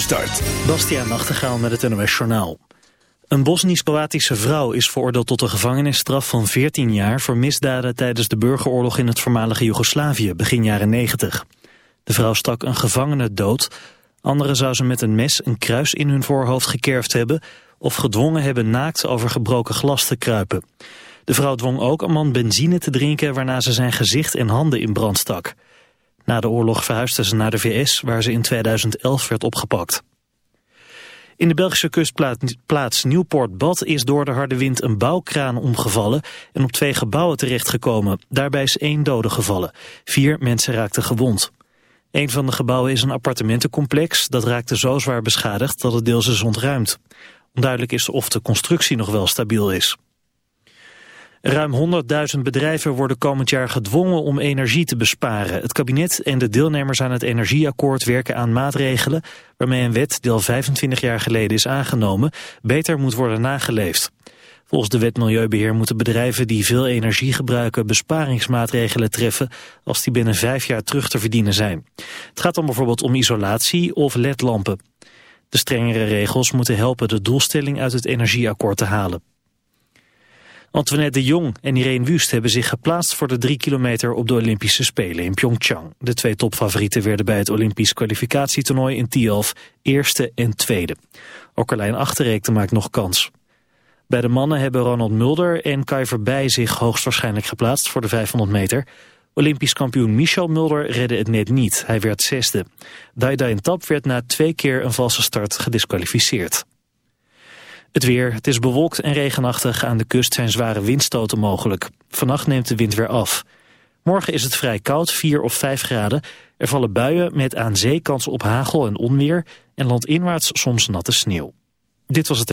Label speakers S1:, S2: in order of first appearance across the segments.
S1: start.
S2: Bastiaan Nachtegaal met het NOS Journaal. Een Bosnisch-Kroatische vrouw is veroordeeld tot een gevangenisstraf van 14 jaar... voor misdaden tijdens de burgeroorlog in het voormalige Joegoslavië, begin jaren 90. De vrouw stak een gevangene dood. Anderen zou ze met een mes een kruis in hun voorhoofd gekerfd hebben... of gedwongen hebben naakt over gebroken glas te kruipen. De vrouw dwong ook een man benzine te drinken... waarna ze zijn gezicht en handen in brand stak. Na de oorlog verhuisde ze naar de VS, waar ze in 2011 werd opgepakt. In de Belgische kustplaats Nieuwpoort-Bad is door de harde wind een bouwkraan omgevallen en op twee gebouwen terechtgekomen. Daarbij is één dode gevallen. Vier mensen raakten gewond. Een van de gebouwen is een appartementencomplex. Dat raakte zo zwaar beschadigd dat het deels is ontruimd. Onduidelijk is of de constructie nog wel stabiel is. Ruim 100.000 bedrijven worden komend jaar gedwongen om energie te besparen. Het kabinet en de deelnemers aan het energieakkoord werken aan maatregelen... waarmee een wet, die al 25 jaar geleden is aangenomen, beter moet worden nageleefd. Volgens de wet Milieubeheer moeten bedrijven die veel energie gebruiken besparingsmaatregelen treffen als die binnen vijf jaar terug te verdienen zijn. Het gaat dan bijvoorbeeld om isolatie of ledlampen. De strengere regels moeten helpen de doelstelling uit het energieakkoord te halen. Antoinette de Jong en Irene Wust hebben zich geplaatst voor de drie kilometer op de Olympische Spelen in Pyeongchang. De twee topfavorieten werden bij het Olympisch kwalificatietoernooi in Tialf eerste en tweede. Ook Carlijn Achterreekte maakt nog kans. Bij de mannen hebben Ronald Mulder en Kai Verbij zich hoogstwaarschijnlijk geplaatst voor de 500 meter. Olympisch kampioen Michel Mulder redde het net niet. Hij werd zesde. Dai Tap werd na twee keer een valse start gedisqualificeerd. Het weer. Het is bewolkt en regenachtig. Aan de kust zijn zware windstoten mogelijk. Vannacht neemt de wind weer af. Morgen is het vrij koud, 4 of 5 graden. Er vallen buien met aan zee kans op hagel en onweer... en landinwaarts soms natte sneeuw. Dit was het...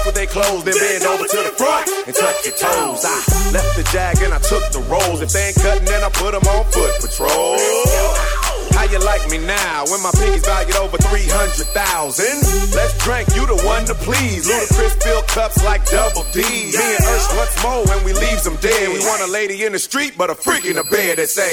S3: off with their clothes, then bend over to the front and touch your toes. I left the jag and I took the rolls. If they ain't cutting, then I put them on foot patrol. How you like me now when my pinky's valued over 300,000? Let's drink, you the one to please. Ludacris fill cups like double D. Me and Ursh, what's more when we leave them dead? We want a lady in the street, but a freak in the bed that say,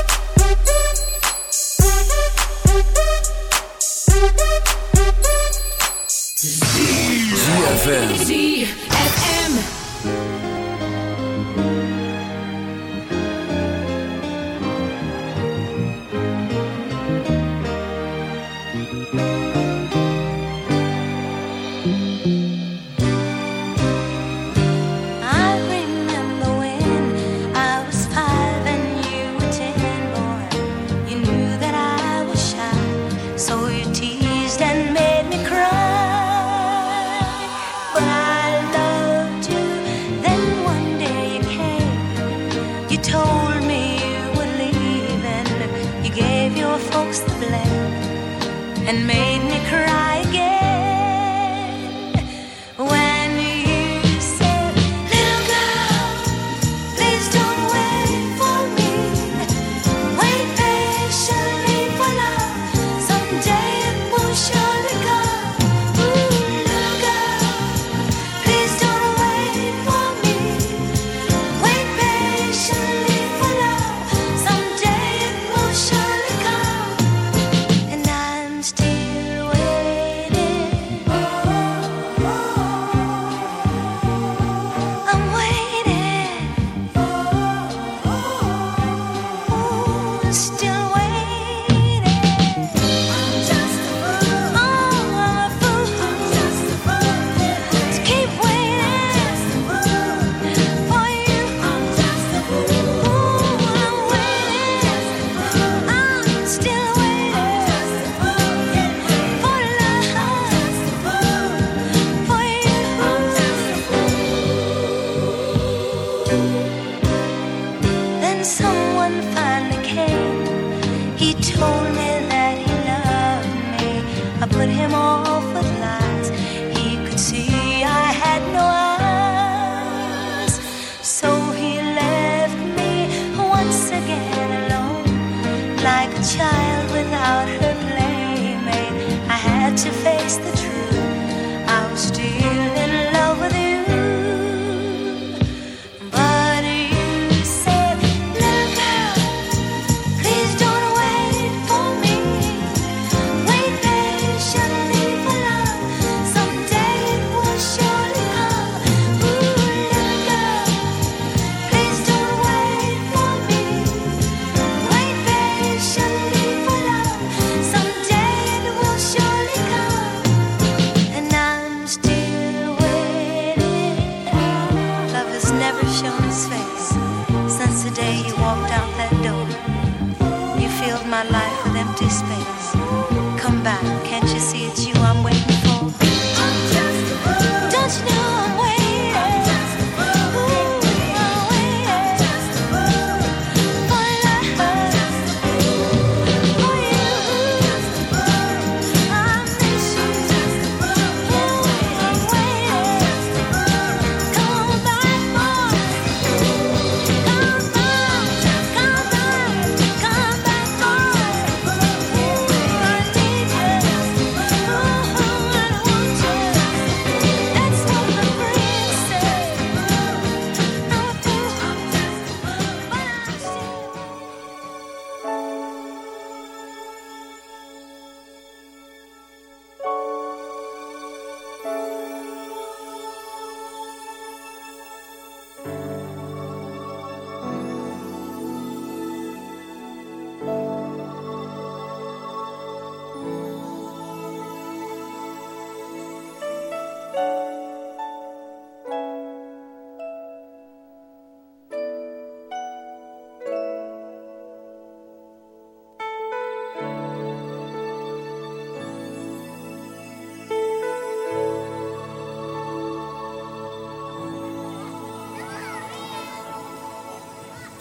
S4: ZFM.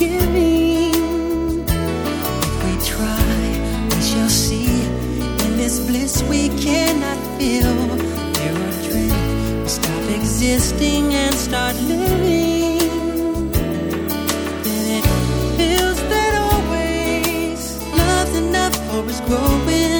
S5: If we try, we shall see. In this bliss we cannot feel. Will stop existing and start living. Then it feels that always love's enough for us growing.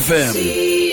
S5: ZFM.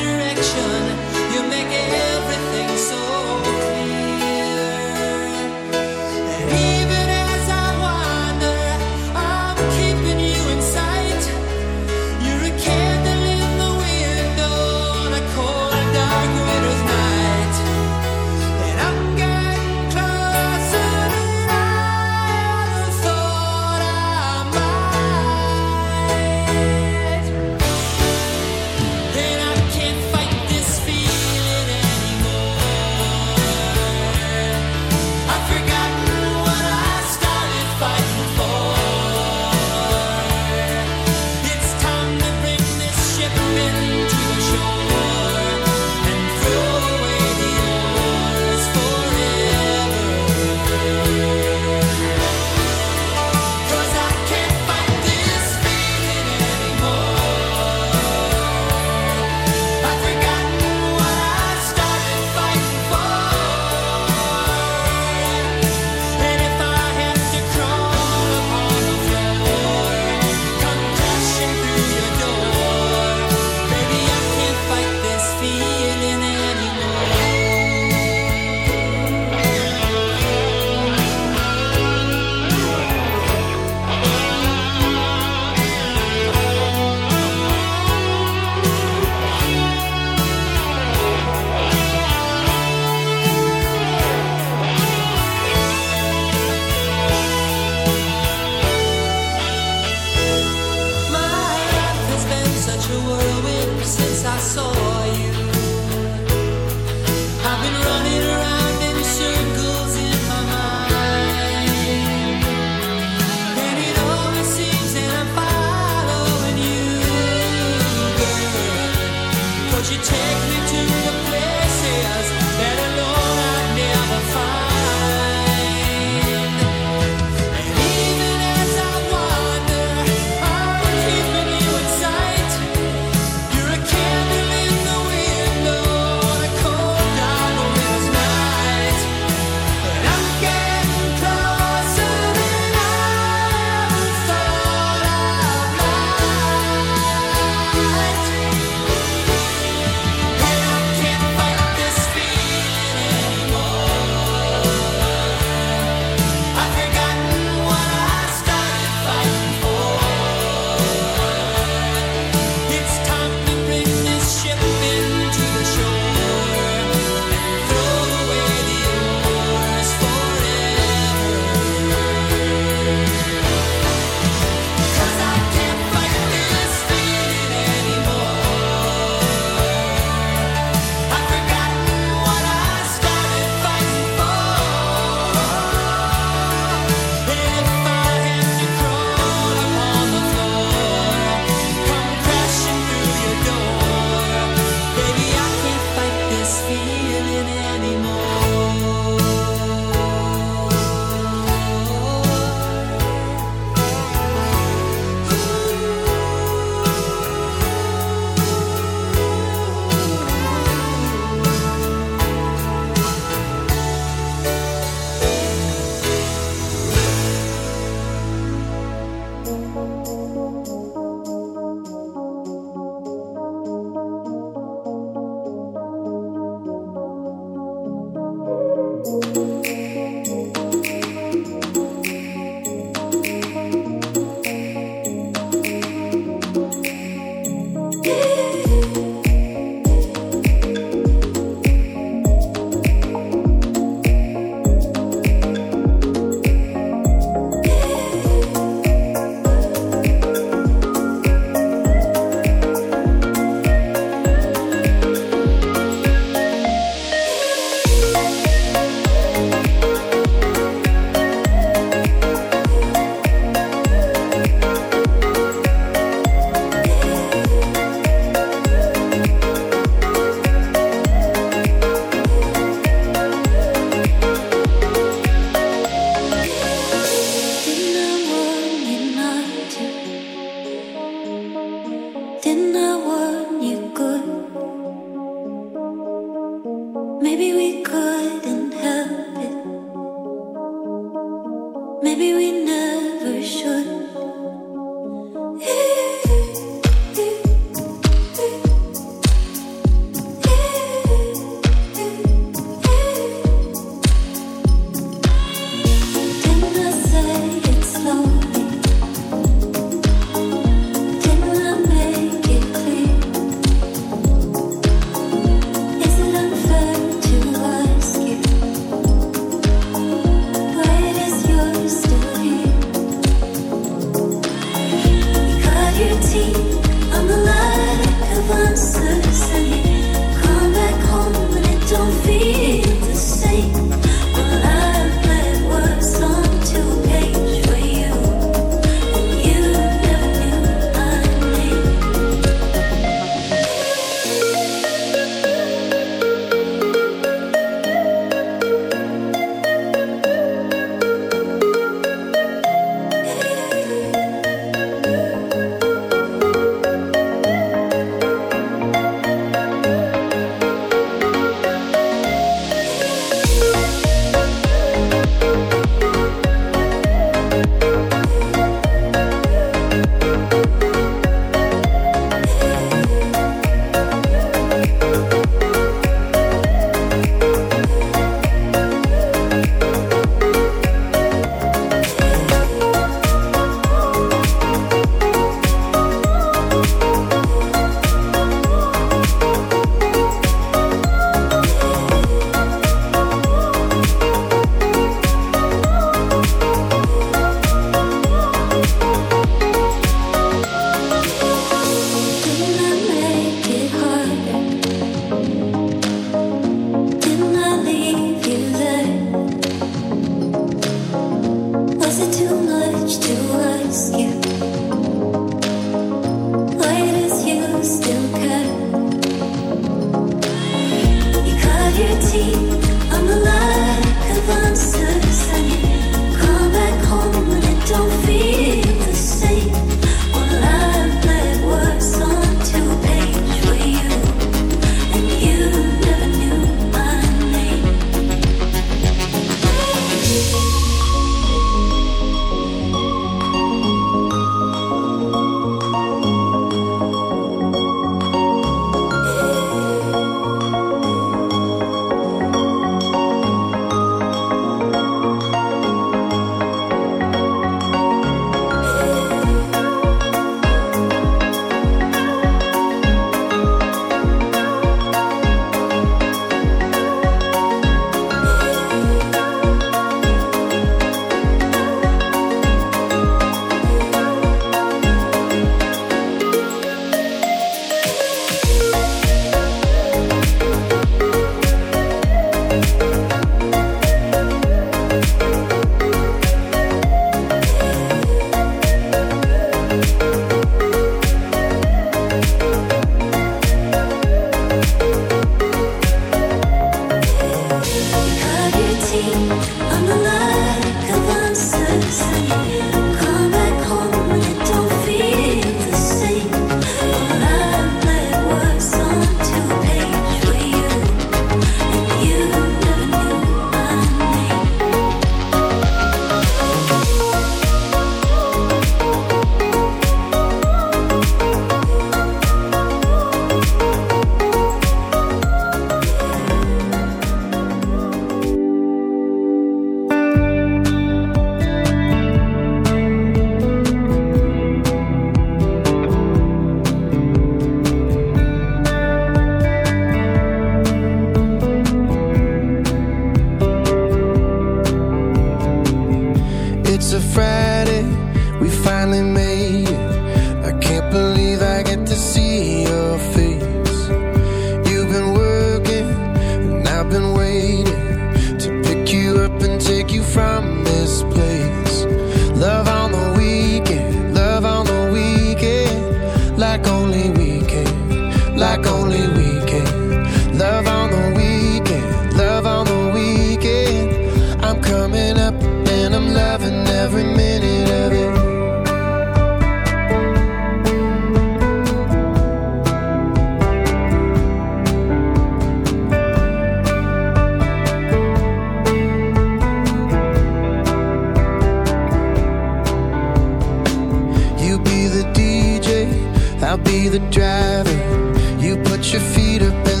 S6: Your feet up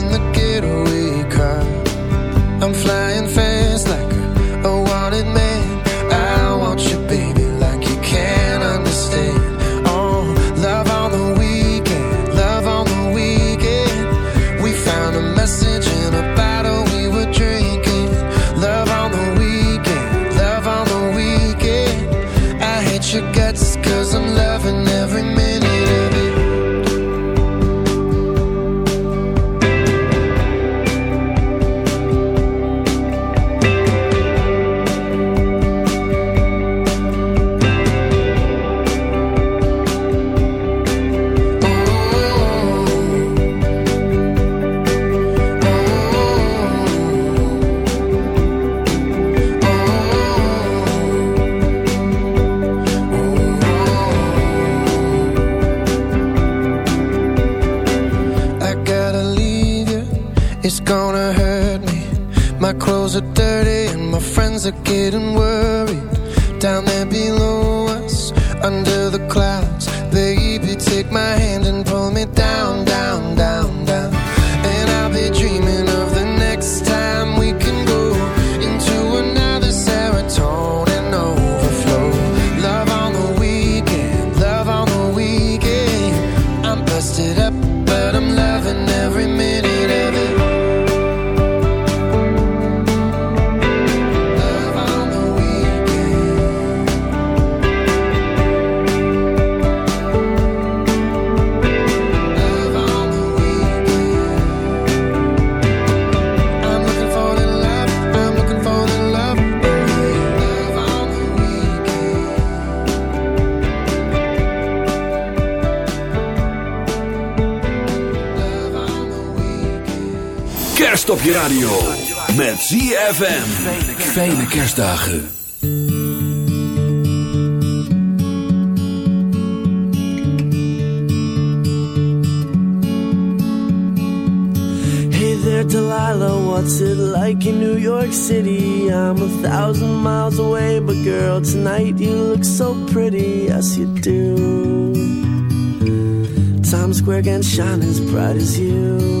S7: Kerst op je radio. Met ZFM. Fijne kerstdagen.
S8: Hey there, Delilah, what's it like in New York City? I'm a thousand miles away, but girl, tonight you look so pretty, yes you do. Times Square can shine as bright as you,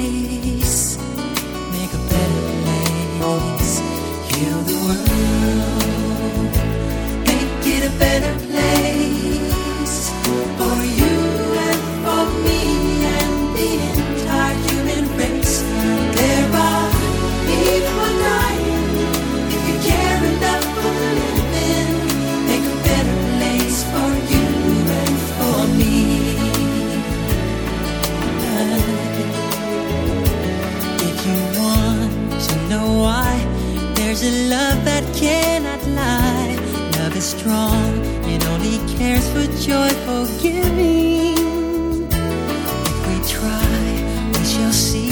S5: joyful giving. If we try, we shall see.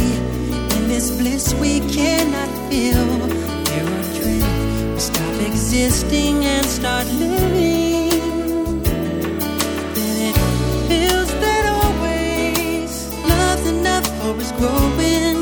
S5: In this bliss we cannot feel. Stop existing and start living. Then it feels that always love's enough for us growing.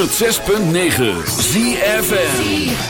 S9: 106.9
S7: ZFN